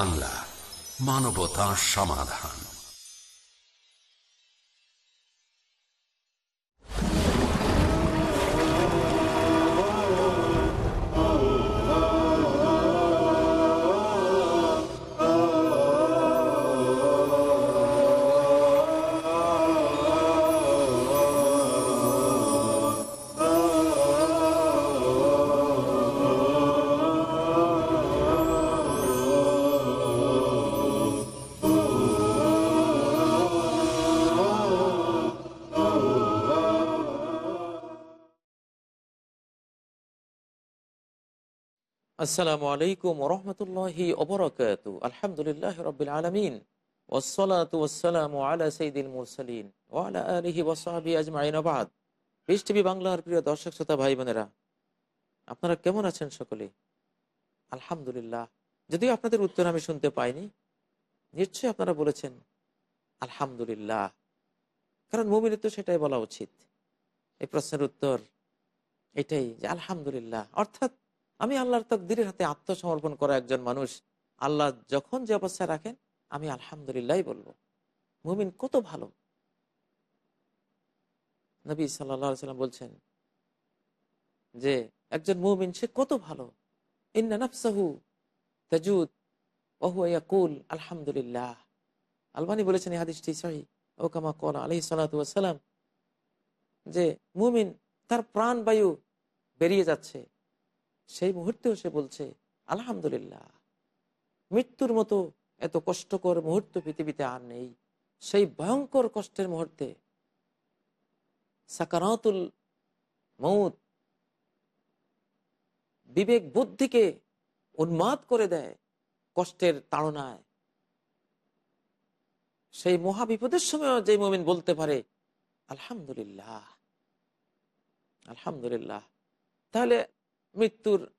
বাংলা মানবতা সমাধান। আসসালামু আলাইকুম রহমতুল্লাহি ওবরাকাত আলহামদুলিল্লাহ রবিল আলমিন। ওসলাত ওসালাম আলা সঈদুল মুরসালিন ওয়ালা আলহি ওসাহাবি আজমাইন আবাদ পিস টিভি বাংলার প্রিয় দর্শক, শ্রোতা ভাই বোনেরা আপনারা কেমন আছেন সকলে? আলহামদুলিল্লাহ। যদিও আপনাদের উত্তর আমি শুনতে পাইনি, নিশ্চয়ই আপনারা বলেছেন, আলহামদুলিল্লাহ। কারণ মুমিনের তো সেটাই বলা উচিত। এই প্রশ্নের উত্তর এটাই যে আলহামদুলিল্লাহ। অর্থাৎ আমি আল্লাহর তকদিরের হাতে আত্মসমর্পণ করা একজন মানুষ। আল্লাহ যখন যে অবস্থায় রাখেন, আমি আলহামদুলিল্লাহ বলব, মুমিন কত ভালো। নবী সাল্লাম বলছেন যে, একজন মুমিন সে কত ভালো। ইন্না নফসাহু তাজুদ ওহুয়াকুল আলহামদুলিল্লাহ। আলবানি বলেছেন এই হাদিসটি সহি। ও কামা কল আলহি সালাম যে, মুমিন তার প্রাণবায়ু বেরিয়ে যাচ্ছে। সেই মুহূর্তেও সে বলছে, আলহামদুলিল্লাহ, মৃত্যুর মতো এত কষ্টকর মুহূর্ত পৃথিবীতে আর নেই। সেই ভয়ঙ্কর কষ্টের মুহূর্তে সাকারাতুল মৌত বিবেক বুদ্ধিকে উন্মাদ করে দেয় কষ্টের তাড়নায়। সেই মহাবিপদের সময় যে মোমিন বলতে পারে, আলহামদুলিল্লাহ আলহামদুলিল্লাহ। তাহলে মৃত্যুর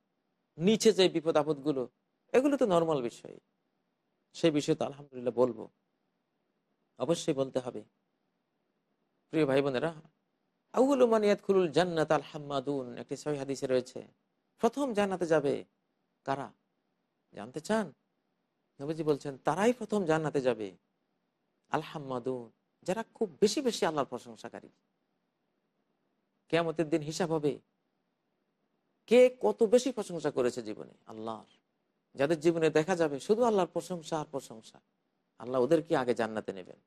নিচে যে বিপদ আপদগুলো, এগুলো তো নর্মাল বিষয়। সেই বিষয়ে তো আলহামদুলিল্লাহ বলব। অবশ্যই বলতে হবে। প্রিয় ভাই বোনেরা আউল মানিয়াত খুলুল জান্নাত আল হাম্মাদুন একটি সহি হাদিসে রয়েছে। প্রথম জান্নাতে যাবে কারা? জানতে চান? নবীজি বলছেন, তারাই প্রথম জান্নাতে যাবে। আল হাম্মাদুন যারা খুব বেশি বেশি আল্লাহর প্রশংসাকারী। কেমতের দিন হিসাব হবে। কে কত বেশি প্রশংসা করেছে জীবনে? আল্লাহর। যাদের জীবনে দেখা যাবে শুধু আল্লাহর প্রশংসা আর প্রশংসা। আল্লাহ ওদেরকে আগে জান্নাতে নেবেন।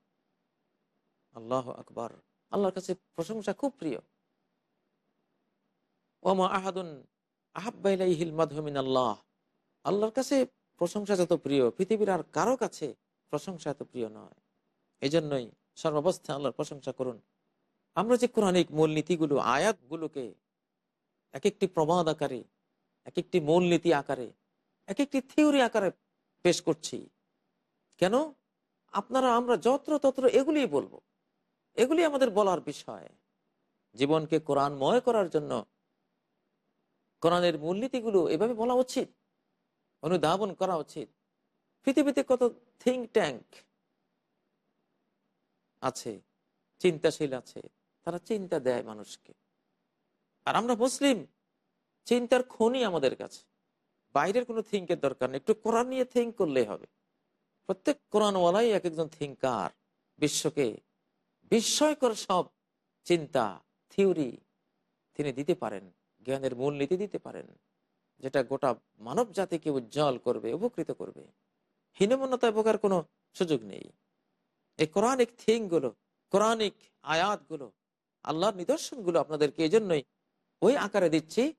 আল্লাহ আকবর। আল্লাহর কাছে প্রশংসা খুব প্রিয়। ওমা আহাদুন আহাবাইহিল মাধমিন আল্লাহ আল্লাহর কাছে প্রশংসা যত প্রিয়, পৃথিবীর আর কারও কাছে প্রশংসা এত প্রিয় নয়। এই জন্যই সর্বাবস্থায় আল্লাহর প্রশংসা করুন। আমরা যে কোরআনিক মূলনীতিগুলো, আয়াতগুলোকে এক একটি প্রবাদ আকারে এক একটি মূলনীতি আকারে এক একটি থিওরি আকারে পেশ করছি। কেন? আপনারা, আমরা যত্র তত্র এগুলি বলব। এগুলি আমাদের বলার বিষয়। জীবনকে কোরআনময় করার জন্য কোরআনের মূলনীতিগুলো এভাবে বলা উচিত, অনুধাবন করা উচিত। পৃথিবীতে কত থিঙ্ক ট্যাঙ্ক আছে, চিন্তাশীল আছে, তারা চিন্তা দেয় মানুষকে। আর আমরা মুসলিম, চিন্তার খনি আমাদের কাছে। বাইরের কোনো থিঙ্কের দরকার নেই। একটু কোরআন নিয়ে থিঙ্ক করলেই হবে। প্রত্যেক কোরআনওয়ালাই এক একজন থিঙ্কার বিশ্বকে বিস্ময়কর সব চিন্তা, থিওরি তিনি দিতে পারেন, জ্ঞানের মূলনীতি দিতে পারেন, যেটা গোটা মানব জাতিকে উজ্জ্বল করবে, উপকৃত করবে। হীনমন্যতা উপকার কোনো সুযোগ নেই। এই কোরআনিক থিঙ্কগুলো কোরআনিক আয়াতগুলো, আল্লাহর নিদর্শনগুলো আপনাদেরকে এই জন্যই ওই আকারে দিচ্ছি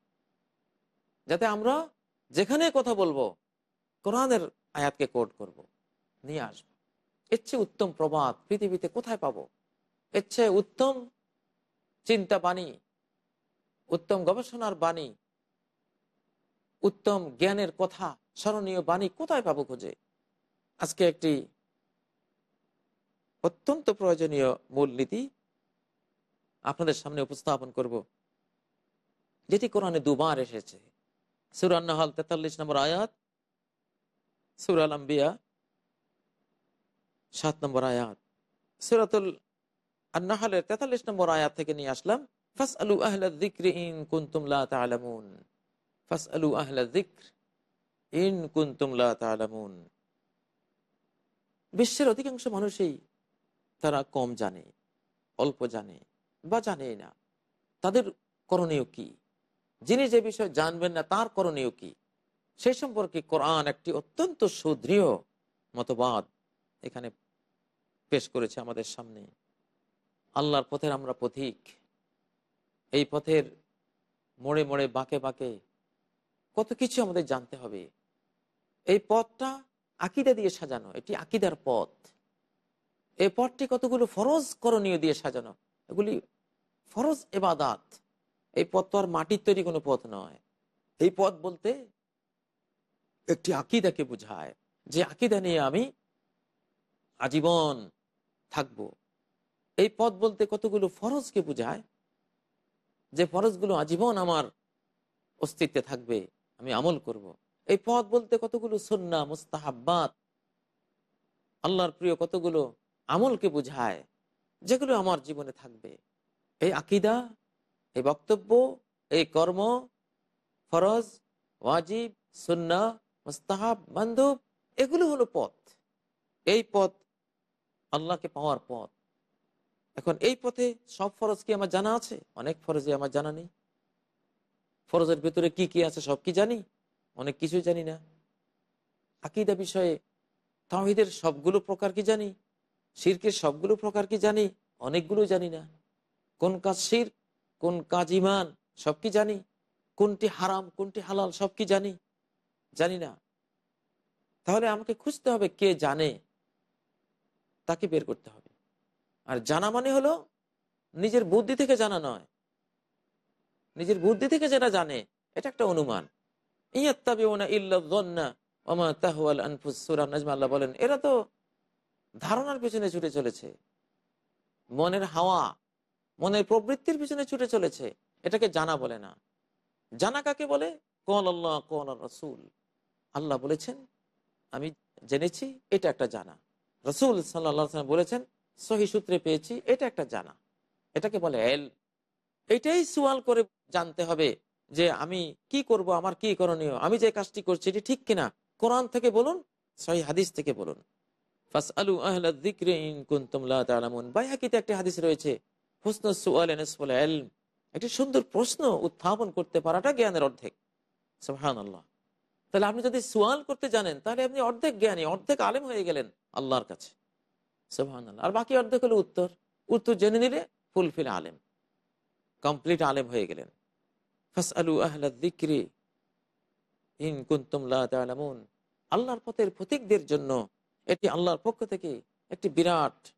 যাতে আমরা যেখানে কথা বলব, কোরআনের আয়াতকে কোড করব। নিয়ে আসব। এর চেয়ে উত্তম প্রবাদ পৃথিবীতে কোথায় পাবো? এর চেয়ে উত্তম চিন্তা বাণী, উত্তম গবেষণার বাণী, উত্তম জ্ঞানের কথা, স্মরণীয় বাণী কোথায় পাবো খুঁজে? আজকে একটি অত্যন্ত প্রয়োজনীয় মূলনীতি আপনাদের সামনে উপস্থাপন করব। যেটি কোরআনে দুবার এসেছে। সুরান্নাহাল তেতাল্লিশ নম্বর আয়াত সুরাল আম্বিয়া সাত নম্বর আয়াত। সুরাতুল আন্নাহালের তেতাল্লিশ নম্বর আয়াত থেকে নিয়ে আসলাম ফাস আলু আহলা দিক্র ইন কুন্তুমলা তালামুন ফাস আলু আহলা ইন কুন্তুমলা তালামুন বিশ্বের অধিকাংশ মানুষই তারা কম জানে, অল্প জানে বা জানেই না। তাদের করণীয় কি? যিনি যে বিষয় জানবেন না, তার করণীয় কি? সেই সম্পর্কে কোরআন একটি অত্যন্ত সুদৃঢ় মতবাদ এখানে পেশ করেছে আমাদের সামনে। আল্লাহর পথের আমরা পথিক। এই পথের মোড়ে মোড়ে, বাঁকে বাঁকে কত কিছু আমাদের জানতে হবে। এই পথটা আকিদা দিয়ে সাজানো, এটি আকিদার পথ। এই পথটি কতগুলো ফরজ করণীয় দিয়ে সাজানো? এগুলি ফরজ এবাদাত। এই পথ তো আর মাটির তৈরি কোনো পথ নয়। এই পথ বলতে একটি আকিদাকে বোঝায়, যে আকিদা নিয়ে আমি আজীবন থাকব। এই পথ বলতে কতগুলো ফরজকে বোঝায়, যে ফরজগুলো আজীবন আমার অস্তিত্বে থাকবে, আমি আমল করব। এই পথ বলতে কতগুলো সন্না, মুস্তাহাব্বাত, আল্লাহর প্রিয় কতগুলো আমলকে বোঝায়, যেগুলো আমার জীবনে থাকবে। এই আকিদা এই বক্তব্য, এই কর্ম ফরজ, ওয়াজিব সুন্না মুস্তাহাব বান্ধব এগুলো হলো পথ। এই পথ আল্লাহকে পাওয়ার পথ। এখন এই পথে সব ফরজ কি আমার জানা আছে? অনেক ফরজে আমার জানা নেই। ফরজের ভেতরে কি কি আছে সব কি জানি? অনেক কিছুই জানি না। আকিদা বিষয়ে তাহিদের সবগুলো প্রকার কি জানি? শিরকের সবগুলো প্রকার কি জানি? অনেকগুলো জানি না। কোন কাজ শির কোন কাজ ইমান সব কি জানি? কোনটি হারাম, কোনটি হালাল, সব কি জানি? জানি না। তাহলে আমাকে খুঁজতে হবে কে জানে? তাকে বের করতে হবে। আর জানা মানে হলো নিজের বুদ্ধি থেকে জানা নয়। নিজের বুদ্ধি থেকে যেটা জানে, এটা একটা অনুমান। আল্লাহ বলেন, এরা তো ধারণার পিছনে ছুটে চলেছে। মনের হাওয়া মনের প্রবৃত্তির পিছনে ছুটে চলেছে। এটাকে জানা বলে না। জানা কাকে বলে? কল আল্লাহ কল রসুল। আল্লাহ বলেছেন, আমি জেনেছি, এটা একটা জানা। রসুল সাল্লাহ বলেছেন, সহি সূত্রে পেয়েছি, এটা একটা জানা। এটাকে বলে এল। এটাই সুয়াল করে জানতে হবে যে আমি কি করব, আমার কি করণীয়, আমি যে কাজটি করছি, এটি ঠিক কিনা? কোরআন থেকে বলুন, সহি হাদিস থেকে বলুন। বাইহাকিতে একটি হাদিস রয়েছে একটি সুন্দর প্রশ্ন উত্থাপন করতে পারাটা জ্ঞানের অর্ধেক। আল্লাহ তাহলে আপনি যদি সোয়াল করতে জানেন, তাহলে আপনি অর্ধেক জ্ঞানী, অর্ধেক আলেম হয়ে গেলেন আল্লাহর কাছে। আর বাকি অর্ধেক হলো উত্তর। উত্তর জেনে নিলে ফুলফিল আলেম। কমপ্লিট আলেম হয়ে গেলেন। ফাস আলু ইন কুন্তুমলা আল্লাহর পথের প্রতীকদের জন্য এটি আল্লাহর পক্ষ থেকে একটি বিরাট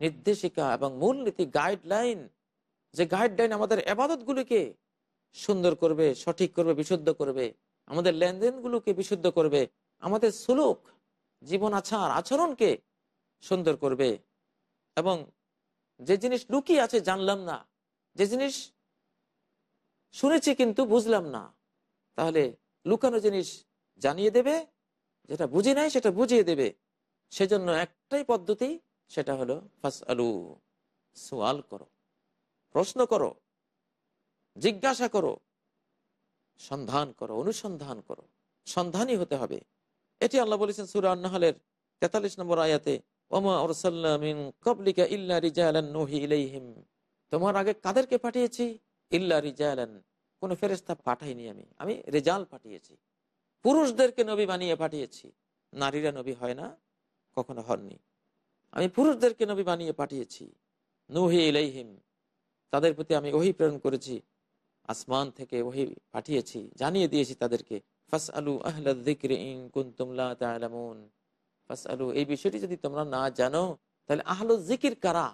নির্দেশিকা এবং মূলনীতি গাইডলাইন যে গাইডলাইন আমাদের আবাদতগুলিকে সুন্দর করবে, সঠিক করবে, বিশুদ্ধ করবে, আমাদের লেনদেনগুলোকে বিশুদ্ধ করবে, আমাদের সুলুক জীবন আচার আচরণকে সুন্দর করবে এবং যে জিনিস লুকিয়ে আছে জানলাম না, যে জিনিস শুনেছি কিন্তু বুঝলাম না, তাহলে লুকানো জিনিস জানিয়ে দেবে, যেটা বুঝি নাই সেটা বুঝিয়ে দেবে। সেজন্য একটাই পদ্ধতি সেটা হলো ফাস আলু সোয়াল করো, প্রশ্ন করো, জিজ্ঞাসা করো, সন্ধান করো, অনুসন্ধান করো, সন্ধানই হতে হবে। এটি আল্লাহ বলেছেন সুরা আন্নাহলের তেতাল্লিশ নম্বর আয়াতে তোমার আগে কাদেরকে পাঠিয়েছি? ইল্লা রিজালান, কোন ফেরেস্তা পাঠাইনি আমি আমি রেজাল পাঠিয়েছি। পুরুষদেরকে নবী বানিয়ে পাঠিয়েছি। নারীরা নবী হয় না, কখনো হননি। আমি পুরুষদেরকে নবী বানিয়ে পাঠিয়েছি। নুহি ইলাইহিম, তাদের প্রতি আমি ওহি প্রেরণ করেছি, আসমান থেকে ওহি পাঠিয়েছি, জানিয়ে দিয়েছি তাদেরকে ফাস আলু আহ্লাদিকরিকুন্তুমলা ফাস আলু এই বিষয়টি যদি তোমরা না জানো, তাহলে আহলুল জিকির কারা?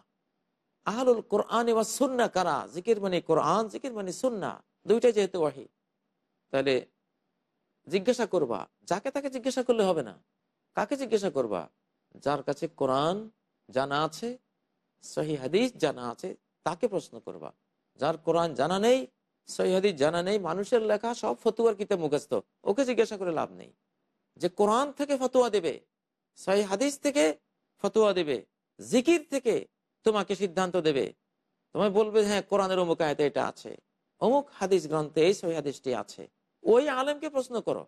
আহলুল কোরআন এবার সুন্না কারা? জিকির মানে কোরআন জিকির মানে সুন্না, দুইটাই যেহেতু ওয়াহি তাহলে জিজ্ঞাসা করবা, যাকে তাকে জিজ্ঞাসা করলে হবে না? কাকে জিজ্ঞাসা করবা? যার কাছে কোরআন জানা আছে, সহি হাদিস জানা আছে, তাকে প্রশ্ন করবা। যার কোরআন জানা নেই, সহি হাদিস জানা নেই, মানুষের লেখা সব ফতুয়ার কিতে মুখস্থ। ওকে জিজ্ঞাসা করে লাভ নেই। যে কোরআন থেকে ফতুয়া দেবে, সহি হাদিস থেকে ফতুয়া দেবে, জিকির থেকে তোমাকে সিদ্ধান্ত দেবে। তোমায় বলবে হ্যাঁ কোরআনের অমুক আয়তে এটা আছে। অমুক হাদিস গ্রন্থে এই সহি হাদিসটি আছে। ওই আলেমকে প্রশ্ন করো।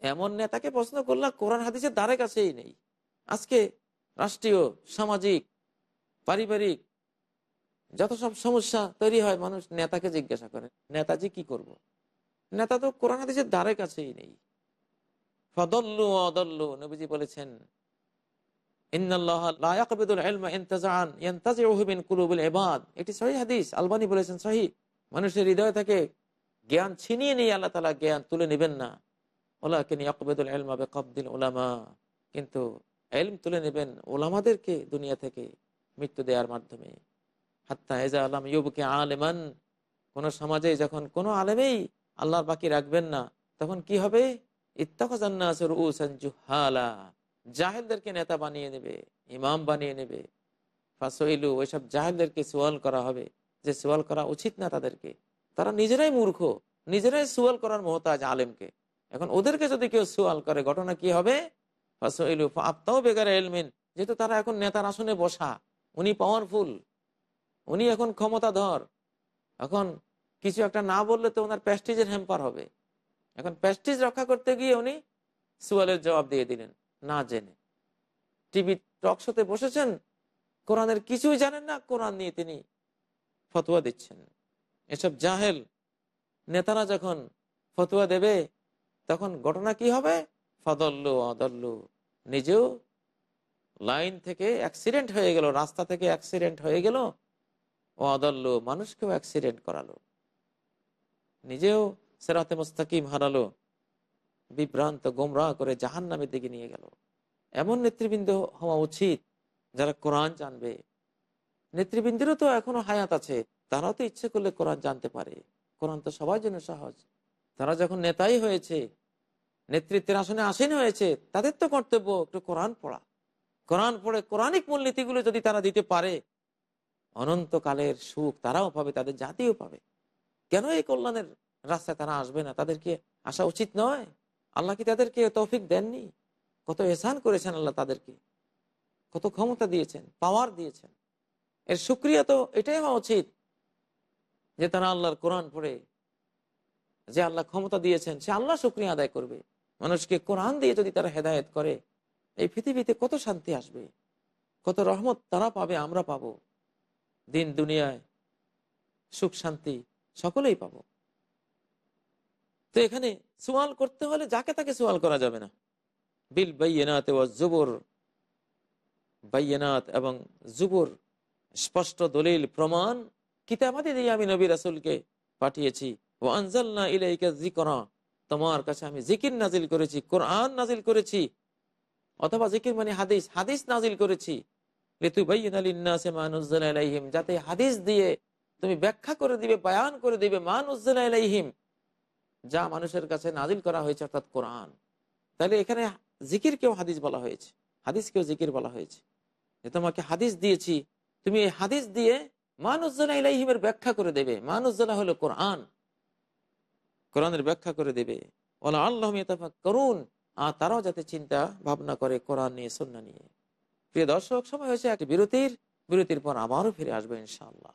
এমন নেতাকে প্রশ্ন করলে কোরআন হাদিসের দ্বারে কাছেই নেই। আজকে রাষ্ট্রীয়, সামাজিক, পারিবারিক যত সব সমস্যা তৈরি হয়, মানুষ নেতাকে জিজ্ঞাসা করে নেতাজি কি করব। নেতা তো কোরআন হাদিসের দ্বারে কাছেই নেই। ফদল্লু অদল্লু নবীজি বলেছেন এটি আলবানি বলেছেন মানুষের জ্ঞান ছিনিয়ে নিয়ে তালা জ্ঞান তুলে নেবেন না। ওলামা কিন্তু এলম তুলে নেবেন ওলামাদেরকে দুনিয়া থেকে মৃত্যু দেওয়ার মাধ্যমে। হাত্তা এজা আলম ইউবকে আলেমান, কোন সমাজে যখন কোনো আলেমেই আল্লাহর বাকি রাখবেন না, তখন কি হবে? জাহেলদেরকে নেতা বানিয়ে নেবে, ইমাম বানিয়ে নেবে। ফাসইলু, ওইসব জাহেলদেরকে সোয়াল করা হবে, যে সোয়াল করা উচিত না তাদেরকে। তারা নিজেরাই মূর্খ, নিজেরাই সোয়াল করার মহতাজ আলেমকে। এখন ওদেরকে যদি কেউ সোয়াল করে, ঘটনা কি হবে? যেহেতু তারা এখন নেতার আসনে বসা, উনি পাওয়ারফুল উনি এখন ক্ষমতাধর। এখন কিছু একটা না বললে তো ওনার প্যাস্টিজের হ্যাম্পার হবে। এখন প্যাস্টিজ রক্ষা করতে গিয়ে উনি সুয়ালের জবাব দিয়ে দিলেন, না জেনে। টিভি টকশোতে বসেছেন, কোরআনের কিছুই জানেন না, কোরআন নিয়ে তিনি ফতোয়া দিচ্ছেন। এসব জাহেল নেতারা যখন ফতোয়া দেবে, তখন ঘটনা কি হবে? ফদল্লু অদল্লু নিজেও লাইন থেকে অ্যাক্সিডেন্ট হয়ে গেল, রাস্তা থেকে অ্যাক্সিডেন্ট হয়ে গেল, ও অদল্লু মানুষকেও অ্যাক্সিডেন্ট করালো। নিজেও সেরাতে মোস্তাকিম হারালো, বিভ্রান্ত গোমরা করে জাহান নামের দিকে নিয়ে গেল। এমন নেতৃবৃন্দ হওয়া উচিত যারা কোরআন জানবে। নেতৃবৃন্দেরও তো এখনও হায়াত আছে, তারাও তো ইচ্ছে করলে কোরআন জানতে পারে। কোরআন তো সবার জন্য সহজ। তারা যখন নেতাই হয়েছে নেতৃত্বের আসনে আসীন হয়েছে, তাদের তো কর্তব্য একটু কোরআন পড়া। কোরআন পড়ে কোরআনিক মূলনীতিগুলো যদি তারা দিতে পারে, অনন্তকালের সুখ তারাও পাবে, তাদের জাতিও পাবে। কেন এই কল্যাণের রাস্তায় তারা আসবে না? তাদেরকে আসা উচিত নয়। আল্লাহ কি তাদেরকে তৌফিক দেননি? কত এসান করেছেন আল্লাহ তাদেরকে। কত ক্ষমতা দিয়েছেন পাওয়ার দিয়েছেন। এর সুক্রিয়া তো এটাই হওয়া উচিত যে তারা আল্লাহর কোরআন পড়ে, যে আল্লাহ ক্ষমতা দিয়েছেন, সে আল্লাহ সুক্রিয়া আদায় করবে। মানুষকে কোরআন দিয়ে যদি তারা হেদায়ত করে, এই পৃথিবীতে কত শান্তি আসবে? কত রহমত তারা পাবে, আমরা পাবো। দিন দুনিয়ায় সুখ শান্তি সকলেই পাবো। তো এখানে সোয়াল করতে হলে যাকে তাকে সোয়াল করা যাবে না। বিল বাইনাত জুবর। বাইনাত এবং জুবর স্পষ্ট দলিল, প্রমাণ কিতাবাদি দিয়ে আমি নবী রাসুলকে পাঠিয়েছি। ও আনজাল্লা ইলাইকা জিকরা তোমার কাছে আমি জিকির নাজিল করেছি, কোরআন নাজিল করেছি, অথবা জিকির মানে হাদিস হাদিস নাজিল করেছি। যাতে হাদিস দিয়ে তুমি ব্যাখ্যা করে দিবে, বায়ান করে দিবে মানুজ্জালাইহিম যা মানুষের কাছে নাজিল করা হয়েছে, অর্থাৎ কোরআন। তাহলে এখানে জিকির কেউ হাদিস বলা হয়েছে হাদিস কেউ জিকির বলা হয়েছে। যে তোমাকে হাদিস দিয়েছি, তুমি এই হাদিস দিয়ে মানুজ্জালা ইলাইহিমের ব্যাখ্যা করে দেবে। মানুজ্জালা হলো কোরআন। কোরআনের ব্যাখ্যা করে দেবে। ওলা আল্লাহ করুন আর তারাও যাতে চিন্তা ভাবনা করে কোরআন নিয়ে, সন্না নিয়ে। প্রিয় দর্শক, সময় হয়েছে একটি বিরতির। বিরতির পর আবারও ফিরে আসবে ইনশাআল্লাহ।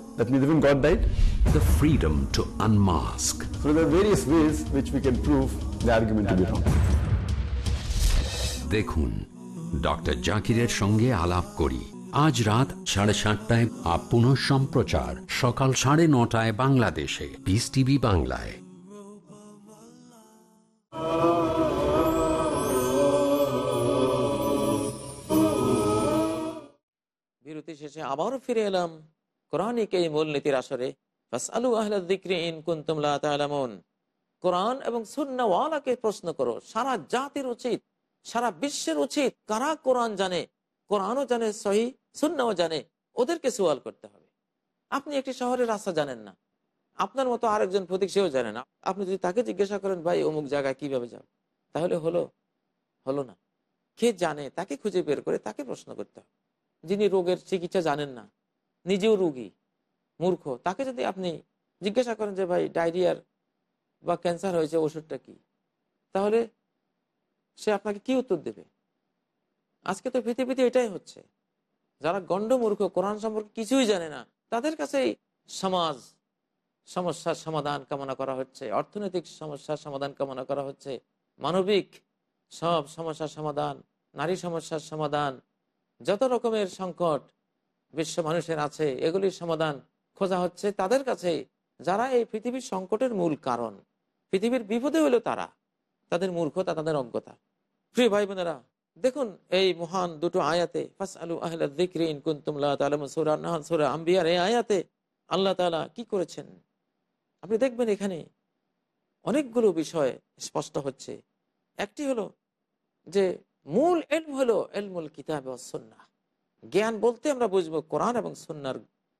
That means even God died? The freedom to unmask. So there are various ways which we can prove the argument to be wrong. দেখুন ডক্টর জাকিরের সঙ্গে আলাপ করি আজ রাত সাড়ে সাতটায় আপন সম্প্রচার সকাল সাড়ে নটায় বাংলাদেশে পিস টিভি বাংলায় বিরতি শেষে আবারও ফিরে এলাম কোরআনিক এই মূলনীতির আসরে? কোরআন এবং সুন্নাওয়ালাকে প্রশ্ন করো, সারা জাতির উচিত, সারা বিশ্বের উচিত কারা কোরআন জানে? কোরআনও জানে, সহি, সুন্নাও জানে, ওদেরকে সোয়াল করতে হবে। আপনি একটি শহরের রাস্তা জানেন না। আপনার মতো আরেকজন প্রতীক সেও জানে না। আপনি যদি তাকে জিজ্ঞাসা করেন, ভাই, অমুক জায়গায় কীভাবে যাও? তাহলে হলো হলো না। কে জানে? তাকে খুঁজে বের করে তাকে প্রশ্ন করতে হবে। যিনি রোগের চিকিৎসা জানেন না নিজেও রুগী, মূর্খ। তাকে যদি আপনি জিজ্ঞাসা করেন যে, ভাই, ডায়রিয়ার বা ক্যান্সার হয়েছে, ওষুধটা কি? তাহলে সে আপনাকে কি উত্তর দেবে? আজকে তো পৃথিবীতে এটাই হচ্ছে। যারা গণ্ডমূর্খ, কোরআন সম্পর্কে কিছুই জানে না, তাদের কাছেই সমাজ সমস্যার সমাধান কামনা করা হচ্ছে, অর্থনৈতিক সমস্যার সমাধান কামনা করা হচ্ছে, মানবিক সব সমস্যার সমাধান, নারী সমস্যার সমাধান, যত রকমের সংকট বিশ্ব মানুষের আছে, এগুলির সমাধান খোঁজা হচ্ছে তাদের কাছে যারা এই পৃথিবীর সংকটের মূল কারণ, পৃথিবীর বিপদে হলো তারা, তাদের মূর্খতা, তাদের অজ্ঞতা। প্রিয় ভাই বোনেরা, দেখুন এই মহান দুটো আয়াতে ফাস আলু আহলা দিকরিন কুন্তুমলা তালাম সুরা নাহান সুরা আম্বিয়ার, এই আয়াতে আল্লাহ তালা কি করেছেন? আপনি দেখবেন এখানে অনেকগুলো বিষয় স্পষ্ট হচ্ছে। একটি হলো যে মূল এলম হলো এলমুল কিতাব সন্না জ্ঞান বলতে আমরা বুঝব কোরআন এবং সন্ন্যার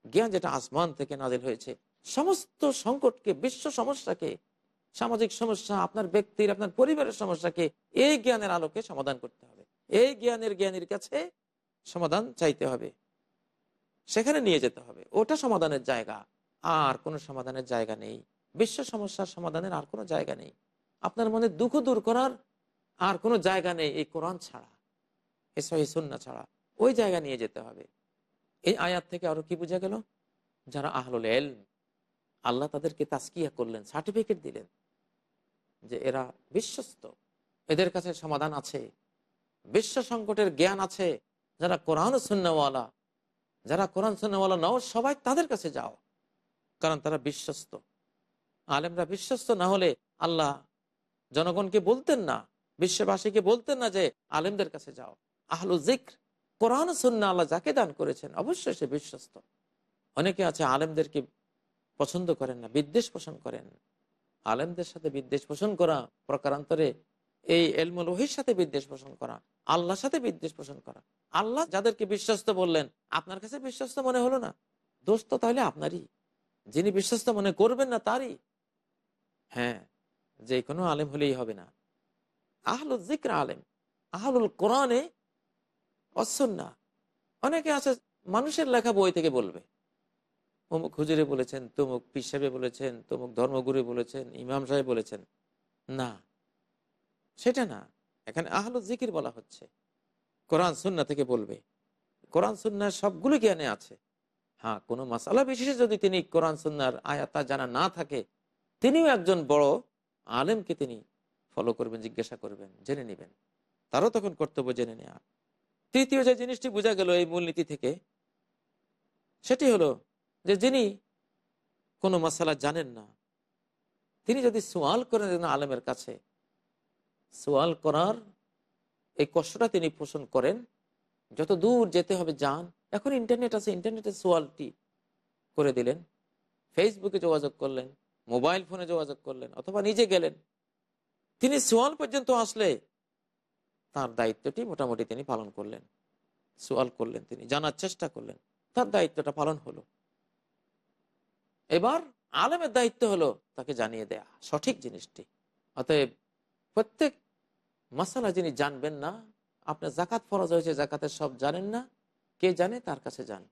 জ্ঞান যেটা আসমান থেকে নাজিল হয়েছে। সমস্ত সংকটকে, বিশ্ব সমস্যাকে, সামাজিক সমস্যা, আপনার ব্যক্তির, আপনার পরিবারের সমস্যাকে এই জ্ঞানের আলোকে সমাধান করতে হবে। এই জ্ঞানের জ্ঞানীর কাছে সমাধান চাইতে হবে। সেখানে নিয়ে যেতে হবে। ওটা সমাধানের জায়গা। আর কোনো সমাধানের জায়গা নেই। বিশ্ব সমস্যার সমাধানের আর কোনো জায়গা নেই। আপনার মনে দুঃখ দূর করার আর কোনো জায়গা নেই এই কোরআন ছাড়া। সহি সুন্না ছাড়া। ওই জায়গা নিয়ে যেতে হবে। এই আয়াত থেকে আরও কি বোঝা গেল? যারা আহলুল এল আল্লাহ তাদেরকে তাস্কিয়া করলেন, সার্টিফিকেট দিলেন যে এরা বিশ্বস্ত। এদের কাছে সমাধান আছে, বিশ্ব সংকটের জ্ঞান আছে। যারা কোরআন সুন্নাওয়ালা যারা কোরআন সুন্নাওয়ালা নাও, সবাই তাদের কাছে যাও। কারণ তারা বিশ্বস্ত। আলেমরা বিশ্বস্ত না হলে আল্লাহ জনগণকে বলতেন না, বিশ্ববাসীকে বলতেন না যে আলেমদের কাছে যাও। আহলু জিক্র কোরআন সুন্না আল্লাহ যাকে দান করেছেন, অবশ্যই সে বিশ্বস্ত। অনেকে আছে আলেমদেরকে পছন্দ করেন না, বিদ্বেষ পোষণ করেন। আলেমদের সাথে বিদ্বেষ পোষণ করা প্রকারান্তরে, এই এলমুল ওহির সাথে বিদ্বেষ পোষণ করা, আল্লাহর সাথে বিদ্বেষ পোষণ করা। আল্লাহ যাদেরকে বিশ্বস্ত বললেন, আপনার কাছে বিশ্বস্ত মনে হলো না? দোষ তো তাহলে আপনারই। যিনি বিশ্বস্ত মনে করবেন না, তারই। হ্যাঁ যে কোনো আলেম হলেই হবে না। আহলুল জিক্র আলেম। আহলুল কোরআনে অসন্না। অনেকে আছে, মানুষের লেখা বই থেকে বলবে। অমুক হুজুরে বলেছেন, তমুক পীর সাহেব বলেছেন, তমুক ধর্মগুরু বলেছেন, ইমাম সাহেব বলেছেন। না। সেটা না। এখানে আহল জিকির বলা হচ্ছে। কোরআন সুন্না থেকে বলবে। কোরআন সুন্নার সবগুলো জ্ঞানে আছে। হ্যাঁ কোনো মাসালা বিশেষে যদি তিনি কোরআন সুন্নার আয়াতা জানা না থাকে, তিনিও একজন বড় আলেমকে তিনি ফলো করবেন, জিজ্ঞাসা করবেন, জেনে নেবেন। তারও তখন কর্তব্য জেনে নেওয়া তৃতীয় যে জিনিসটি বোঝা গেল এই মূলনীতি থেকে, সেটি হলো যে যিনি কোনো মশালা জানেন না, তিনি যদি সোয়াল করেন আলেমের কাছে, সোয়াল করার এই কষ্টটা তিনি পোষণ করেন, যত দূর যেতে হবে যান। এখন ইন্টারনেট আছে, ইন্টারনেটে সোয়ালটি করে দিলেন, ফেসবুকে যোগাযোগ করলেন, মোবাইল ফোনে যোগাযোগ করলেন, অথবা নিজে গেলেন। তিনি সোয়াল পর্যন্ত আসলে তার দায়িত্বটি মোটামুটি তিনি পালন করলেন। সোয়াল করলেন তিনি, জানার চেষ্টা করলেন। তার দায়িত্বটা পালন হলো। এবার আলেমের দায়িত্ব হলো তাকে জানিয়ে দেয়া, সঠিক জিনিসটি। অতএব প্রত্যেক মশালা যিনি জানবেন না, আপনার জাকাত ফরজ হয়েছে জাকাতের সব জানেন না, কে জানে তার কাছে যান।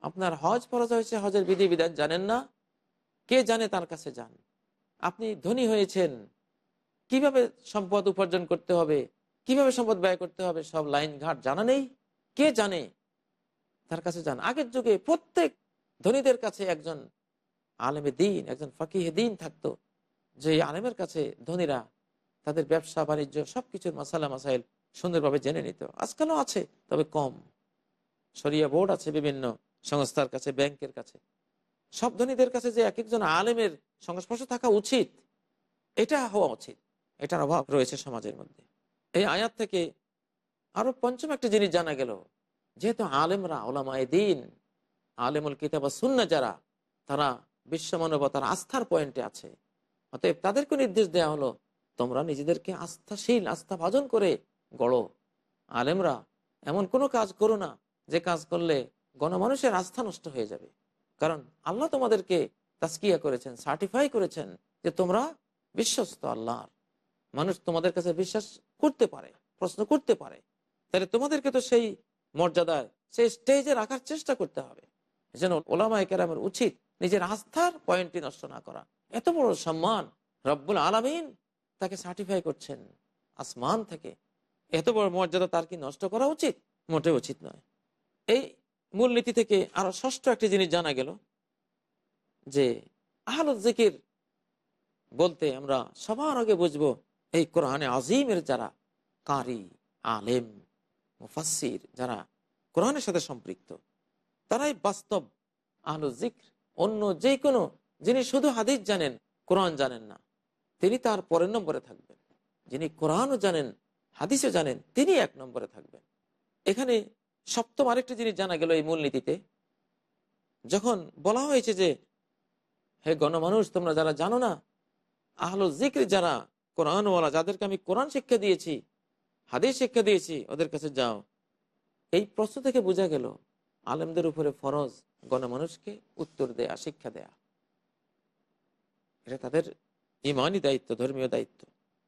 আপনার হজ ফরজ হয়েছে, হজের বিধিবিধান জানেন না, কে জানে তার কাছে যান। আপনি ধনী হয়েছেন, কীভাবে সম্পদ উপার্জন করতে হবে? কীভাবে সম্পদ ব্যয় করতে হবে? সব লাইন ঘাট জানা নেই। কে জানে? তার কাছে যান। আগের যুগে প্রত্যেক ধনীদের কাছে একজন আলেমে দিন, একজন ফকিহে দিন থাকতো। যে আলেমের কাছে ধনীরা তাদের ব্যবসা, বাণিজ্য, সবকিছুর মশালা মাসাইল সুন্দরভাবে জেনে নিত। আজকালও আছে, তবে কম। সরিয়া বোর্ড আছে বিভিন্ন সংস্থার কাছে, ব্যাংকের কাছে। সব ধনীদের কাছে যে এক একজন আলেমের সংস্পর্শ থাকা উচিত, এটা হওয়া উচিত। এটার অভাব রয়েছে সমাজের মধ্যে। এই আয়াত থেকে আরও পঞ্চম একটা জিনিস জানা গেল। যেহেতু আলেমরা ওলামায় দিন, আলেমুল কিতাব সুন্না যারা, তারা বিশ্ব মানবতার আস্থার পয়েন্টে আছে। অতএব তাদেরকে নির্দেশ দেওয়া হলো, তোমরা নিজেদেরকে আস্থাশীল আস্থা ভাজন করে গড়ো। আলেমরা, এমন কোনো কাজ করো না, যে কাজ করলে গণমানুষের আস্থা নষ্ট হয়ে যাবে। কারণ আল্লাহ তোমাদেরকে তাস্কিয়া করেছেন সার্টিফাই করেছেন যে তোমরা বিশ্বস্ত আল্লাহর। মানুষ তোমাদের কাছে বিশ্বাস করতে পারে, প্রশ্ন করতে পারে। তাহলে তোমাদেরকে তো সেই মর্যাদায় সেই স্টেজে রাখার চেষ্টা করতে হবে। যেন ওলামায় কেরামের উচিত নিজের আস্থার পয়েন্টটি নষ্ট না করা। এত বড় সম্মান রব্বুল আলমিন তাকে সার্টিফাই করছেন। আসমান থেকে এত বড় মর্যাদা তার কি নষ্ট করা উচিত? মোটে উচিত নয়। এই মূলনীতি থেকে আরও ষষ্ঠ একটি জিনিস জানা গেল যে আহলত বলতে আমরা সবার আগে বুঝব এই কোরআনে আজিমের যারা কারি, আলেম মুফাসির যারা কোরআনের সাথে সম্পৃক্ত, তারাই বাস্তব আহল জিক্র অন্য যে কোনো যিনি শুধু হাদিস জানেন, কোরআন জানেন না, তিনি তার পরের নম্বরে থাকবেন। যিনি কোরআনও জানেন, হাদিসও জানেন, তিনি এক নম্বরে থাকবেন। এখানে সপ্তম আরেকটি জিনিস জানা গেল এই মূলনীতিতে। যখন বলা হয়েছে যে, হে গণমানুষ, তোমরা যারা জানো না, আহল জিক্র যারা কোরআনওয়ালা যাদেরকে আমি কোরআন শিক্ষা দিয়েছি, হাদিস শিক্ষা দিয়েছি, ওদের কাছে যাও। এই প্রশ্ন থেকে বোঝা গেল, আলেমদের উপরে ফরজ গণমানুষকে উত্তর দেয়া, শিক্ষা দেয়া। এটা তাদের ইমানই দায়িত্ব, ধর্মীয় দায়িত্ব।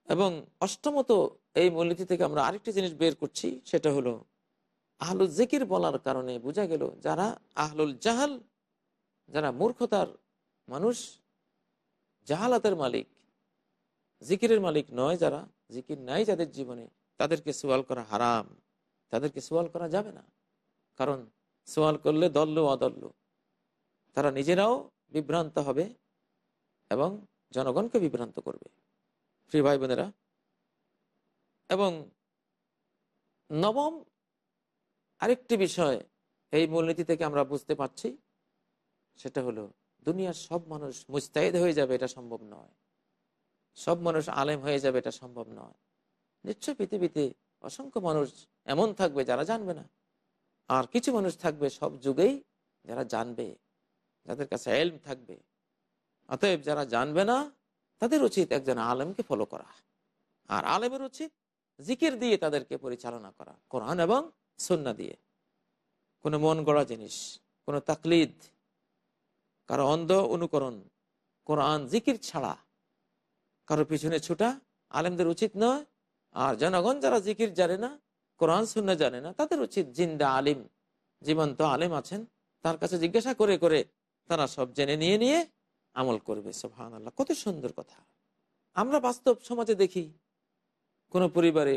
এবং অষ্টমত, এই মূলনীতি থেকে আমরা আরেকটি জিনিস বের করছি, সেটা হলো, আহলুল জিকির বলার কারণে বোঝা গেল, যারা আহলুল জাহাল, যারা মূর্খতার মানুষ, জাহালাতের মালিক জিকিরের মালিক নয় যারা, জিকির নাই যাদের জীবনে, তাদেরকে সোয়াল করা হারাম। তাদেরকে সোয়াল করা যাবে না। কারণ সোয়াল করলে দল্ল অদল্ল। তারা নিজেরাও বিভ্রান্ত হবে এবং জনগণকে বিভ্রান্ত করবে। প্রিয় ভাই বোনেরা, এবং নবম আরেকটি বিষয় এই মূলনীতি থেকে আমরা বুঝতে পারছি, সেটা হলো দুনিয়ার সব মানুষ মুস্তাহিদ হয়ে যাবে এটা সম্ভব নয়। সব মানুষ আলেম হয়ে যাবে, এটা সম্ভব নয়। নিশ্চয় পৃথিবীতে অসংখ্য মানুষ এমন থাকবে যারা জানবে না। আর কিছু মানুষ থাকবে সব যুগেই যারা জানবে, যাদের কাছে এলম থাকবে। অতএব যারা জানবে না, তাদের উচিত একজন আলেমকে ফলো করা। আর আলেমের উচিত জিকির দিয়ে তাদেরকে পরিচালনা করা, কোরআন এবং সন্না দিয়ে। কোনো মন গড়া জিনিস, কোনো তাকলিদ, কারও অন্ধ অনুকরণ, কোরআন জিকির ছাড়া কারও পিছনে ছুটা, আলেমদের উচিত নয়। আর জনগণ যারা জিকির জানে না, কোরআন শূন্য জানে না, তাদের উচিত জিন্দা আলিম, জীবন্ত আলেম আছেন, তার কাছে জিজ্ঞাসা করে করে তারা সব জেনে নিয়ে নিয়ে আমল করবে। সোহান আল্লাহ কত সুন্দর কথা। আমরা বাস্তব সমাজে দেখি, কোনো পরিবারে,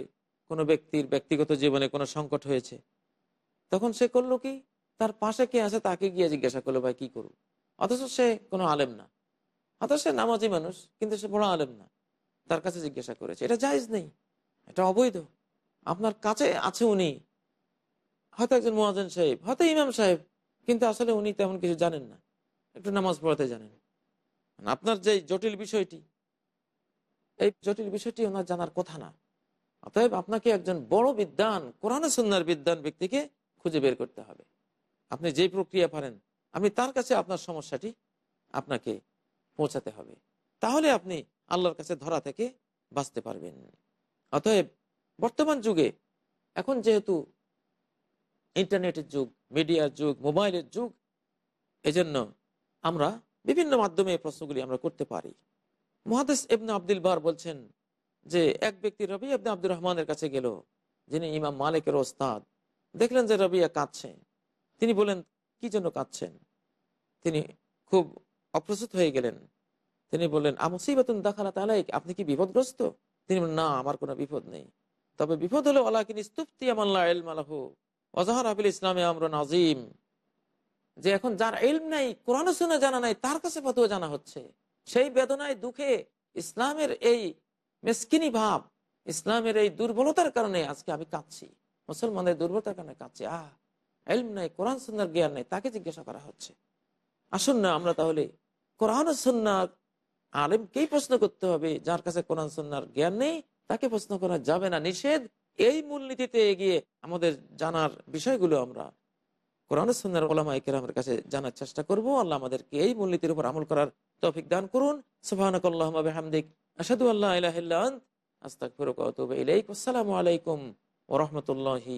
কোনো ব্যক্তির ব্যক্তিগত জীবনে কোনো সংকট হয়েছে, তখন সে করল কি? তার পাশে কে আছে তাকে গিয়ে জিজ্ঞাসা করল, ভাই, কি করব? অথচ সে কোনো আলেম না। অথচ সে নামাজি মানুষ, কিন্তু সে বড় আলেম না। তার কাছে জিজ্ঞাসা করেছে, এটা জায়জ নেই? এটা অবৈধ? আপনার কাছে আছে উনি? হয়তো একজন মহাজন সাহেব, হয়তো ইমাম সাহেব, কিন্তু আসলে উনি তেমন কিছু জানেন না। একটু নামাজ পড়াতে জানেন। আপনার যে জটিল বিষয়টি, এই জটিল বিষয়টি ওনার জানার কথা না। অতএব আপনাকে একজন বড় বিদ্যান কোরআন সুন্নার বিদ্যান ব্যক্তিকে খুঁজে বের করতে হবে। আপনি যে প্রক্রিয়া পারেন, আপনি তার কাছে আপনার সমস্যাটি আপনাকে পৌঁছাতে হবে। তাহলে আপনি আল্লাহর কাছে ধরা থেকে বাঁচতে পারবেন। অতএব বর্তমান যুগে এখন যেহেতু ইন্টারনেটের যুগ, মিডিয়ার যুগ, মোবাইলের যুগ, এজন্য আমরা বিভিন্ন মাধ্যমে প্রশ্নগুলি আমরা করতে পারি। মহাদেশ এবনে আব্দুল বার বলছেন যে, এক ব্যক্তি রবি আবনে আব্দুর রহমানের কাছে গেল, যিনি ইমাম মালিকের ওস্তাদ। দেখলেন যে রবিয়া কাঁদছে। তিনি বলেন কি জন্য কাঁদছেন? তিনি খুব অপ্রস্তুত হয়ে গেলেন। তিনি বললেন আমসিবাতুন দেখালা তাহলে আপনি কি বিপদগ্রস্ত? তিনি বললেন, না, আমার কোনো বিপদ নেই। তবে বিপদ হলো আল্লাহ কিনি স্তুপ্তি আমাল্লাহ অজহার আবিল ইসলামে আমর নাজিম যে এখন যার এলম নাই, কোরআন শুনে জানা নাই, তার কাছে ফতুয়া জানা হচ্ছে। সেই বেদনায়, দুঃখে ইসলামের এই মেসকিনি ভাব, ইসলামের এই দুর্বলতার কারণে আজকে আমি কাঁদছি। মুসলমানদের দুর্বলতার কারণে কাঁদছি। আহ এলম নাই, কোরআন সুন্নার জ্ঞান নেই, তাকে জিজ্ঞাসা করা হচ্ছে। আসুন না আমরা তাহলে কোরআন সুন্নার আলেমকেই প্রশ্ন করতে হবে? যার কাছে কোরআন সুন্নার জ্ঞান নেই, তাকে প্রশ্ন করা যাবে না। নিষেধ এই মূলনীতিতে এগিয়ে আমাদের জানার বিষয়গুলো আমরা কোরআন সুন্নার ওলামা ইকরামের কাছে জানার চেষ্টা করব। আল্লাহ আমাদেরকে এই মূলনীতির উপর আমল করার তৌফিক দান করুন। সুবহানাকাল্লাহুম্মা আশহাদু আল্লা ইলাহা ইল্লা আনত, আস্তাগফিরুকা ওয়া আতুবু ইলাইক। আসসালামু আলাইকুম ওয়া রাহমাতুল্লাহি